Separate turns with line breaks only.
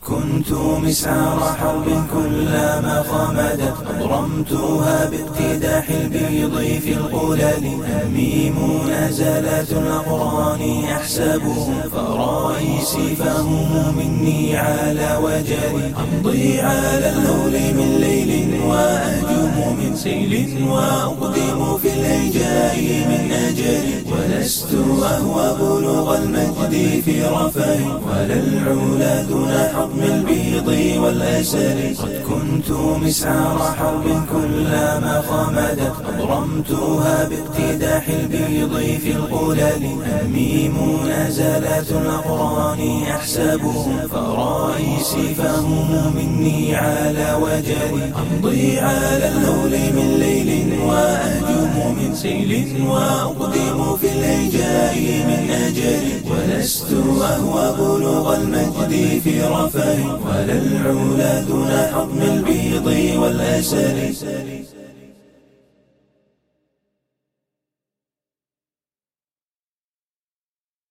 كنت مسعار حرب كلما خمدت أضرمتها باقتداح البيض في القلل. همي منازلة الأقران أحسبهم فرائسي فهم مني على وجلي أمضي على الهول سيل وأقدم في الهجاء من أجل ولست أهوى بلوغ المجد في رفاه ولا العلا دون حطم البيض والأسل قد كنت مسعار حرب كلما خمدت. أضرمتها باقتداح البيض في القلل. همي منازلة الأقران أحسبهم. فرائسي فهم مني على وجلي أمضي على الهول من ليل وأهجم من سيل وأقدم في الهجاء من أجل. ولست أهوى بلوغ المجد في رفاه ولا العلا دون حضن البيض والأسل